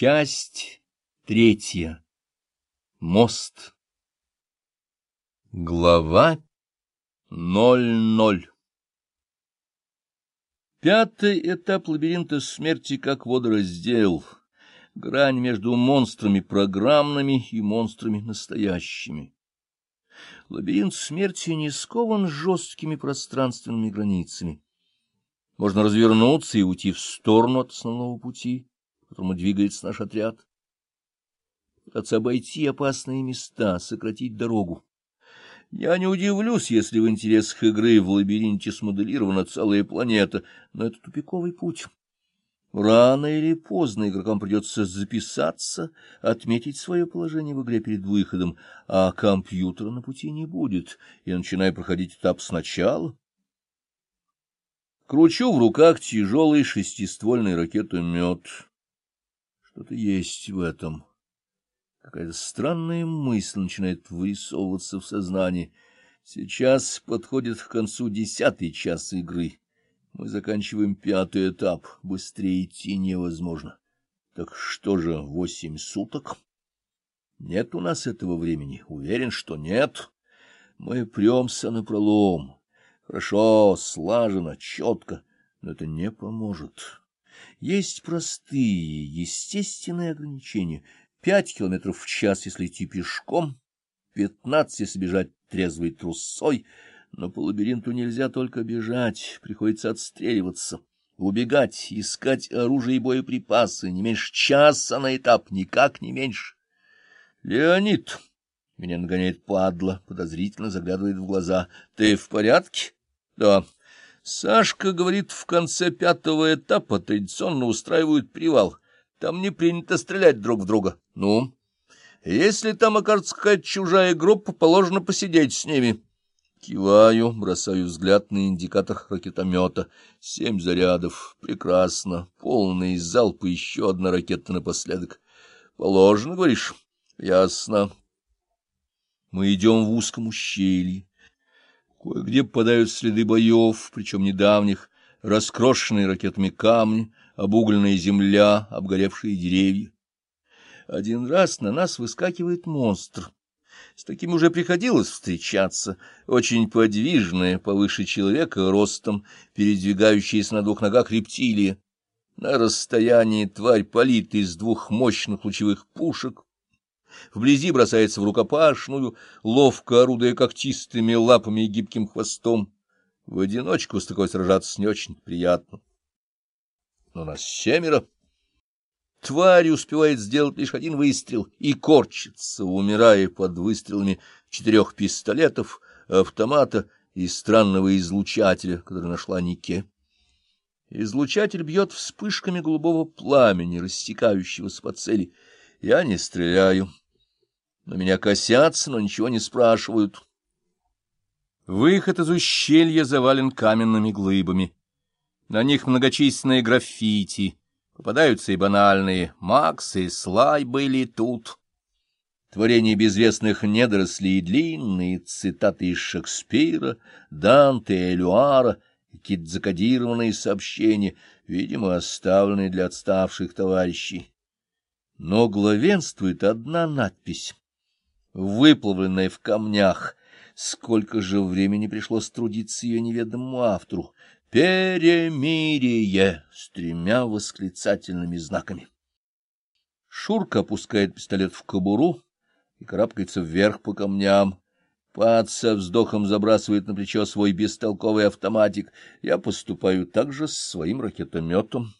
Часть третья. Мост. Глава ноль ноль. Пятый этап лабиринта смерти как водораздел, грань между монстрами программными и монстрами настоящими. Лабиринт смерти не скован жесткими пространственными границами. Можно развернуться и уйти в сторону от основного пути которому двигается наш отряд. Пытаться обойти опасные места, сократить дорогу. Я не удивлюсь, если в интересах игры в лабиринте смоделирована целая планета, но это тупиковый путь. Рано или поздно игрокам придется записаться, отметить свое положение в игре перед выходом, а компьютера на пути не будет, и начинаю проходить этап сначала. Кручу в руках тяжелый шестиствольный ракетомет. Что-то есть в этом. Какая-то странная мысль начинает вырисовываться в сознании. Сейчас подходит к концу десятый час игры. Мы заканчиваем пятый этап. Быстрее идти невозможно. Так что же, восемь суток? Нет у нас этого времени. Уверен, что нет. Мы премся напролом. Хорошо, слаженно, четко, но это не поможет. Есть простые, естественные ограничения. Пять километров в час, если идти пешком, пятнадцать, если бежать трезвой трусой, но по лабиринту нельзя только бежать, приходится отстреливаться, убегать, искать оружие и боеприпасы, не меньше часа на этап, никак не меньше. Леонид, меня нагоняет падла, подозрительно заглядывает в глаза. Ты в порядке? Да. Сашка говорит, в конце пятого этапа традиционно устраивают привал. Там не принято стрелять друг в друга. Ну, если там окажется какая-то чужая группа, положено посидеть с ними. Киваю, бросаю взгляд на индикатор ракетомета. Семь зарядов. Прекрасно. Полный залп и еще одна ракета напоследок. Положено, говоришь? Ясно. Мы идем в узком ущелье. Кое-где попадают следы боев, причем недавних, раскрошенные ракетами камни, обугленная земля, обгоревшие деревья. Один раз на нас выскакивает монстр. С таким уже приходилось встречаться. Очень подвижная, повыше человека, ростом, передвигающаяся на двух ногах рептилия. На расстоянии тварь палит из двух мощных лучевых пушек, вблизи бросается в рукопашную, ловко орудуя когтистыми лапами и гибким хвостом. В одиночку с такой сражаться не очень приятно. Но нас семеро. Тварь успевает сделать лишь один выстрел и корчится, умирая под выстрелами четырех пистолетов, автомата и странного излучателя, который нашла Нике. Излучатель бьет вспышками голубого пламени, растекающегося по цели. Я не стреляю. На меня косятся, но ничего не спрашивают. Выход из ущелья завален каменными глыбами. На них многочисленные граффити. Попадаются и банальные. Макс и Слай были тут. Творения безвестных недорослей длинные цитаты из Шекспира, Данте, Элюара, какие-то закодированные сообщения, видимо, оставленные для отставших товарищей. Но главенствует одна надпись выплавленная в камнях. Сколько же времени пришлось трудиться ее неведомому автору. «Перемирие» с тремя восклицательными знаками. Шурка опускает пистолет в кобуру и карабкается вверх по камням. Пад со вздохом забрасывает на плечо свой бестолковый автоматик. Я поступаю так же с своим ракетометом.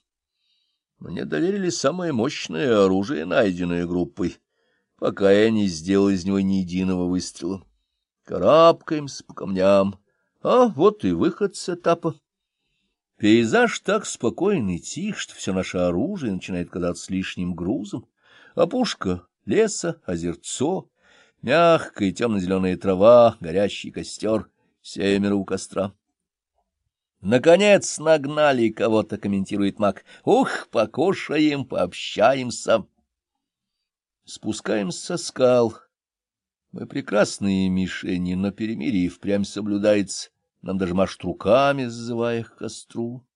Мне доверили самое мощное оружие, найденное группой пока я не сделал из него ни единого выстрела. Карабкаемся по камням, а вот и выход с этапа. Пейзаж так спокойный и тих, что все наше оружие начинает казаться лишним грузом. Опушка леса, озерцо, мягкая темно-зеленая трава, горящий костер, семеро у костра. «Наконец нагнали кого-то», — комментирует маг. «Ух, покушаем, пообщаемся». Спускаемся со скал. Мы прекрасные мишени, но перемирие впрямь соблюдается. Нам даже машут руками, зазывая к костру.